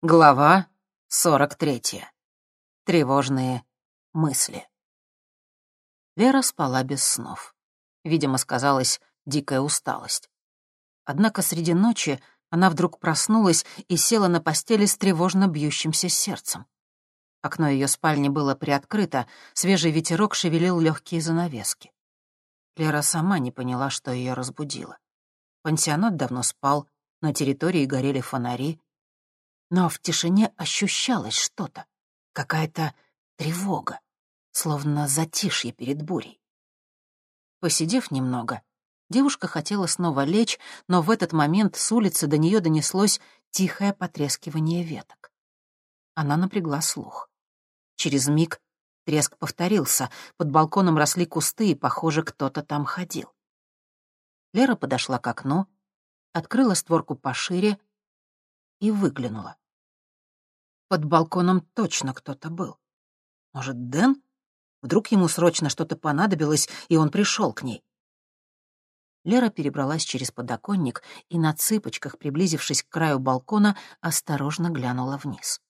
Глава 43. Тревожные мысли. Вера спала без снов. Видимо, сказалась дикая усталость. Однако среди ночи она вдруг проснулась и села на постели с тревожно бьющимся сердцем. Окно ее спальни было приоткрыто, свежий ветерок шевелил легкие занавески. Лера сама не поняла, что ее разбудило. Пансионат давно спал, на территории горели фонари, но в тишине ощущалось что-то, какая-то тревога, словно затишье перед бурей. Посидев немного, девушка хотела снова лечь, но в этот момент с улицы до нее донеслось тихое потрескивание веток. Она напрягла слух. Через миг треск повторился, под балконом росли кусты, и, похоже, кто-то там ходил. Лера подошла к окну, открыла створку пошире и выглянула. Под балконом точно кто-то был. Может, Дэн? Вдруг ему срочно что-то понадобилось, и он пришел к ней. Лера перебралась через подоконник и на цыпочках, приблизившись к краю балкона, осторожно глянула вниз.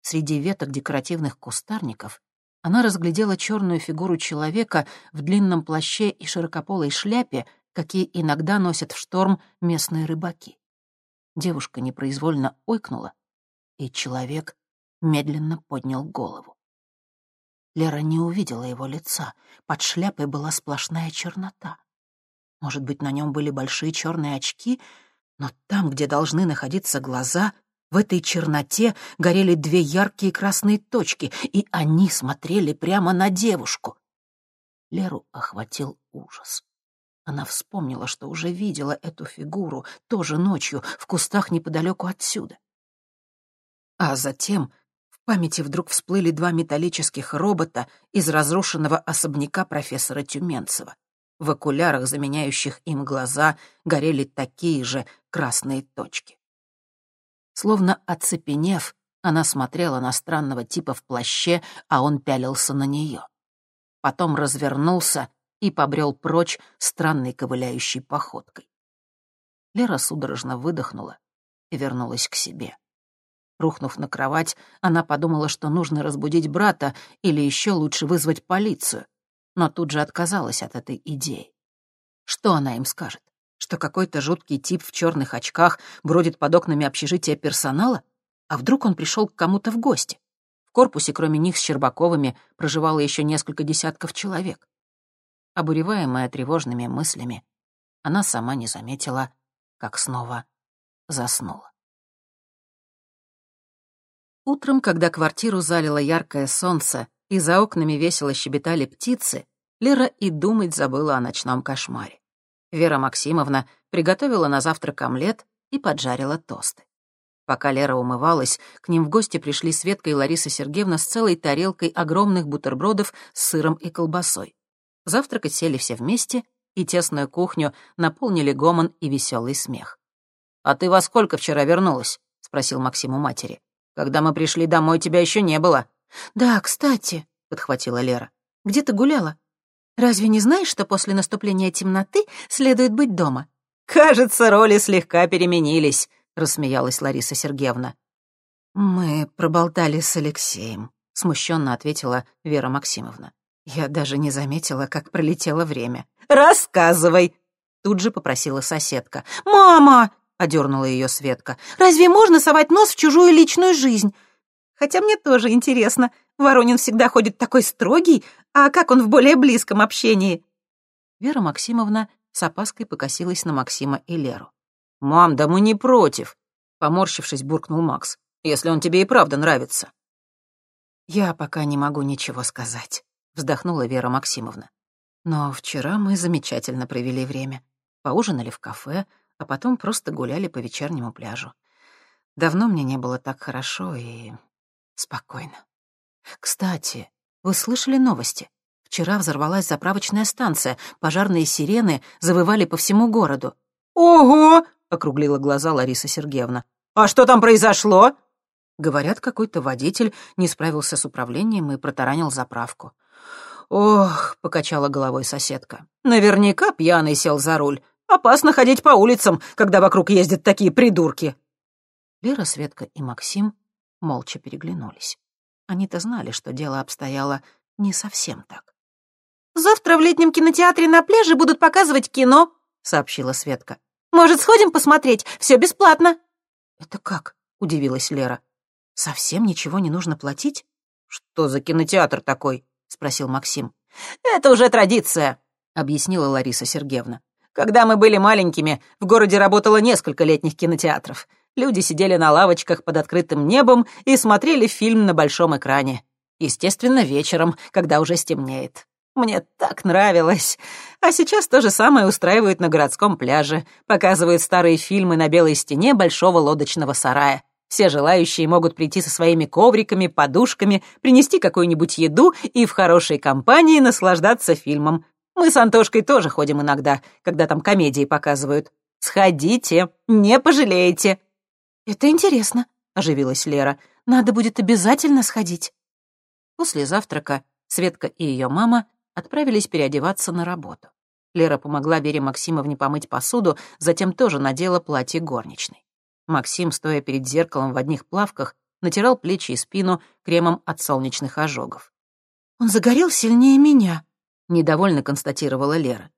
Среди веток декоративных кустарников она разглядела черную фигуру человека в длинном плаще и широкополой шляпе, какие иногда носят в шторм местные рыбаки. Девушка непроизвольно ойкнула, и человек медленно поднял голову. Лера не увидела его лица, под шляпой была сплошная чернота. Может быть, на нем были большие черные очки, но там, где должны находиться глаза, в этой черноте горели две яркие красные точки, и они смотрели прямо на девушку. Леру охватил ужас. Она вспомнила, что уже видела эту фигуру тоже ночью в кустах неподалеку отсюда. А затем в памяти вдруг всплыли два металлических робота из разрушенного особняка профессора Тюменцева. В окулярах, заменяющих им глаза, горели такие же красные точки. Словно оцепенев, она смотрела на странного типа в плаще, а он пялился на нее. Потом развернулся и побрел прочь странной ковыляющей походкой. Лера судорожно выдохнула и вернулась к себе. Рухнув на кровать, она подумала, что нужно разбудить брата или еще лучше вызвать полицию, но тут же отказалась от этой идеи. Что она им скажет? Что какой-то жуткий тип в черных очках бродит под окнами общежития персонала? А вдруг он пришел к кому-то в гости? В корпусе, кроме них с Щербаковыми, проживало еще несколько десятков человек. Обуреваемая тревожными мыслями, она сама не заметила, как снова заснула. Утром, когда квартиру залило яркое солнце и за окнами весело щебетали птицы, Лера и думать забыла о ночном кошмаре. Вера Максимовна приготовила на завтрак омлет и поджарила тосты. Пока Лера умывалась, к ним в гости пришли Светка и Лариса Сергеевна с целой тарелкой огромных бутербродов с сыром и колбасой. Завтракать сели все вместе, и тесную кухню наполнили гомон и веселый смех. «А ты во сколько вчера вернулась?» — спросил Максим у матери. «Когда мы пришли домой, тебя еще не было». «Да, кстати», — подхватила Лера. «Где ты гуляла? Разве не знаешь, что после наступления темноты следует быть дома?» «Кажется, роли слегка переменились», — рассмеялась Лариса Сергеевна. «Мы проболтали с Алексеем», — смущенно ответила Вера Максимовна. Я даже не заметила, как пролетело время. «Рассказывай!» Тут же попросила соседка. «Мама!» — одернула ее Светка. «Разве можно совать нос в чужую личную жизнь? Хотя мне тоже интересно. Воронин всегда ходит такой строгий, а как он в более близком общении?» Вера Максимовна с опаской покосилась на Максима и Леру. «Мам, да мы не против!» — поморщившись, буркнул Макс. «Если он тебе и правда нравится». «Я пока не могу ничего сказать», вздохнула Вера Максимовна. Но вчера мы замечательно провели время. Поужинали в кафе, а потом просто гуляли по вечернему пляжу. Давно мне не было так хорошо и спокойно. Кстати, вы слышали новости? Вчера взорвалась заправочная станция, пожарные сирены завывали по всему городу. «Ого!» — округлила глаза Лариса Сергеевна. «А что там произошло?» Говорят, какой-то водитель не справился с управлением и протаранил заправку. «Ох», — покачала головой соседка, — «наверняка пьяный сел за руль. Опасно ходить по улицам, когда вокруг ездят такие придурки». Лера, Светка и Максим молча переглянулись. Они-то знали, что дело обстояло не совсем так. «Завтра в летнем кинотеатре на пляже будут показывать кино», — сообщила Светка. «Может, сходим посмотреть? Все бесплатно». «Это как?» — удивилась Лера. «Совсем ничего не нужно платить?» «Что за кинотеатр такой?» — спросил Максим. «Это уже традиция», — объяснила Лариса Сергеевна. «Когда мы были маленькими, в городе работало несколько летних кинотеатров. Люди сидели на лавочках под открытым небом и смотрели фильм на большом экране. Естественно, вечером, когда уже стемнеет. Мне так нравилось. А сейчас то же самое устраивают на городском пляже. Показывают старые фильмы на белой стене большого лодочного сарая. Все желающие могут прийти со своими ковриками, подушками, принести какую-нибудь еду и в хорошей компании наслаждаться фильмом. Мы с Антошкой тоже ходим иногда, когда там комедии показывают. Сходите, не пожалеете. «Это интересно», — оживилась Лера. «Надо будет обязательно сходить». После завтрака Светка и ее мама отправились переодеваться на работу. Лера помогла Вере Максимовне помыть посуду, затем тоже надела платье горничной. Максим, стоя перед зеркалом в одних плавках, натирал плечи и спину кремом от солнечных ожогов. «Он загорел сильнее меня», — недовольно констатировала Лера.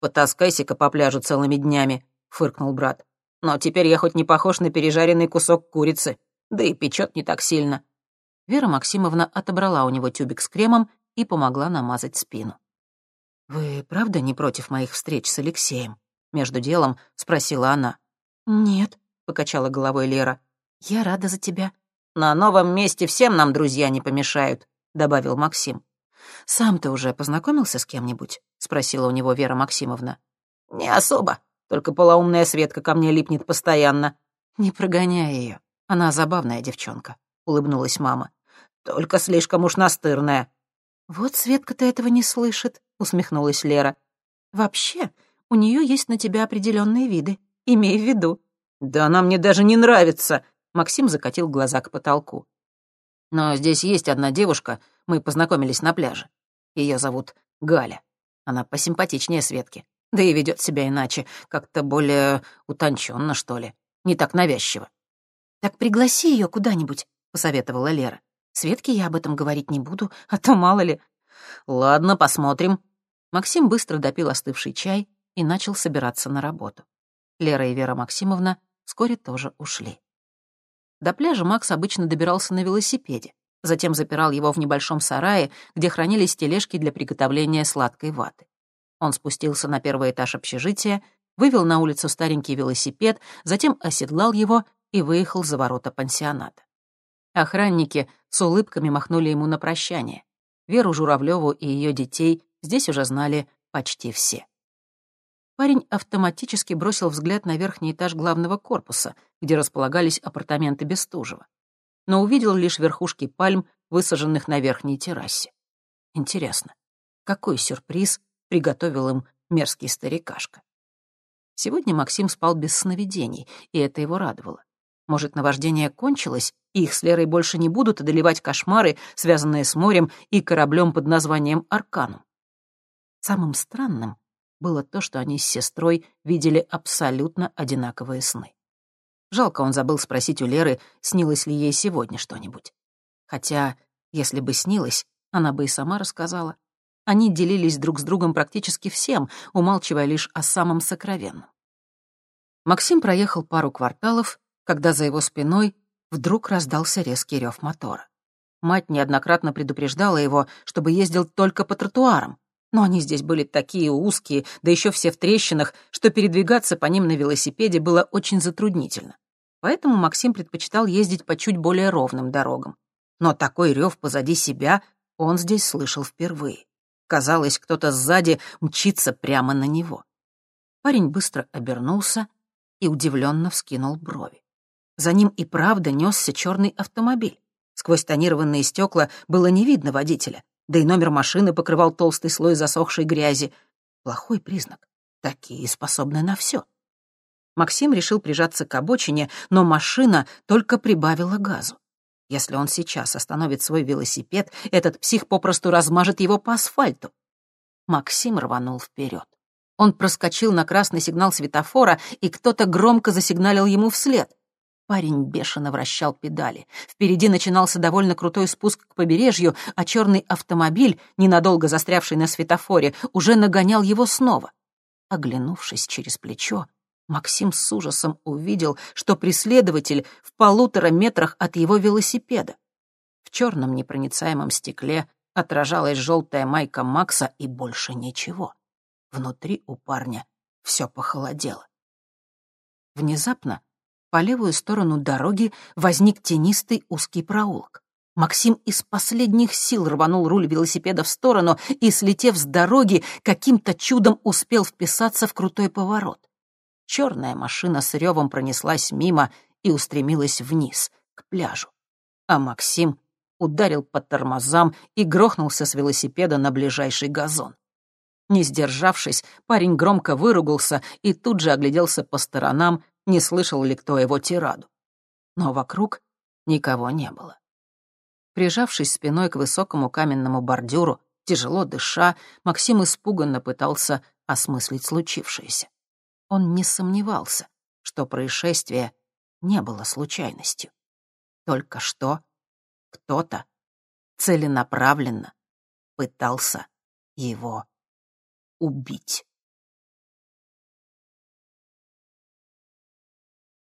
«Потаскайся-ка по пляжу целыми днями», — фыркнул брат. Но теперь я хоть не похож на пережаренный кусок курицы, да и печет не так сильно». Вера Максимовна отобрала у него тюбик с кремом и помогла намазать спину. «Вы правда не против моих встреч с Алексеем?» Между делом спросила она. «Нет», — покачала головой Лера. «Я рада за тебя». «На новом месте всем нам друзья не помешают», — добавил Максим. «Сам ты уже познакомился с кем-нибудь?» — спросила у него Вера Максимовна. «Не особо. Только полоумная Светка ко мне липнет постоянно». «Не прогоняй ее. Она забавная девчонка», — улыбнулась мама. «Только слишком уж настырная». «Вот Светка-то этого не слышит», — усмехнулась Лера. «Вообще, у нее есть на тебя определенные виды. Имей в виду». «Да она мне даже не нравится», — Максим закатил глаза к потолку. «Но здесь есть одна девушка, мы познакомились на пляже. Ее зовут Галя. Она посимпатичнее Светки. Да и ведет себя иначе, как-то более утонченно, что ли. Не так навязчиво. «Так пригласи ее куда-нибудь», — посоветовала Лера. «Светке я об этом говорить не буду, а то мало ли». «Ладно, посмотрим». Максим быстро допил остывший чай и начал собираться на работу. Лера и Вера Максимовна вскоре тоже ушли. До пляжа Макс обычно добирался на велосипеде, затем запирал его в небольшом сарае, где хранились тележки для приготовления сладкой ваты. Он спустился на первый этаж общежития, вывел на улицу старенький велосипед, затем оседлал его и выехал за ворота пансионата. Охранники с улыбками махнули ему на прощание. Веру Журавлеву и ее детей здесь уже знали почти все. Парень автоматически бросил взгляд на верхний этаж главного корпуса, где располагались апартаменты Бестужева, но увидел лишь верхушки пальм, высаженных на верхней террасе. Интересно, какой сюрприз приготовил им мерзкий старикашка. Сегодня Максим спал без сновидений, и это его радовало. Может, наваждение кончилось, и их с Лерой больше не будут одолевать кошмары, связанные с морем и кораблем под названием Арканум. Самым странным было то, что они с сестрой видели абсолютно одинаковые сны. Жалко, он забыл спросить у Леры, снилось ли ей сегодня что-нибудь. Хотя, если бы снилось, она бы и сама рассказала. Они делились друг с другом практически всем, умалчивая лишь о самом сокровенном. Максим проехал пару кварталов, когда за его спиной вдруг раздался резкий рев мотора. Мать неоднократно предупреждала его, чтобы ездил только по тротуарам, но они здесь были такие узкие, да еще все в трещинах, что передвигаться по ним на велосипеде было очень затруднительно. Поэтому Максим предпочитал ездить по чуть более ровным дорогам. Но такой рев позади себя он здесь слышал впервые. Казалось, кто-то сзади мчится прямо на него. Парень быстро обернулся и удивленно вскинул брови. За ним и правда несся черный автомобиль. Сквозь тонированные стекла было не видно водителя, да и номер машины покрывал толстый слой засохшей грязи. Плохой признак. Такие способны на все. Максим решил прижаться к обочине, но машина только прибавила газу. Если он сейчас остановит свой велосипед, этот псих попросту размажет его по асфальту. Максим рванул вперед. Он проскочил на красный сигнал светофора, и кто-то громко засигналил ему вслед. Парень бешено вращал педали. Впереди начинался довольно крутой спуск к побережью, а черный автомобиль, ненадолго застрявший на светофоре, уже нагонял его снова. Оглянувшись через плечо, Максим с ужасом увидел, что преследователь в полутора метрах от его велосипеда. В черном непроницаемом стекле отражалась желтая майка Макса и больше ничего. Внутри у парня все похолодело. Внезапно по левую сторону дороги возник тенистый узкий проулок. Максим из последних сил рванул руль велосипеда в сторону и, слетев с дороги, каким-то чудом успел вписаться в крутой поворот. Черная машина с ревом пронеслась мимо и устремилась вниз, к пляжу. А Максим ударил по тормозам и грохнулся с велосипеда на ближайший газон. Не сдержавшись, парень громко выругался и тут же огляделся по сторонам, не слышал ли кто его тираду. Но вокруг никого не было. Прижавшись спиной к высокому каменному бордюру, тяжело дыша, Максим испуганно пытался осмыслить случившееся. Он не сомневался, что происшествие не было случайностью. Только что кто-то целенаправленно пытался его убить.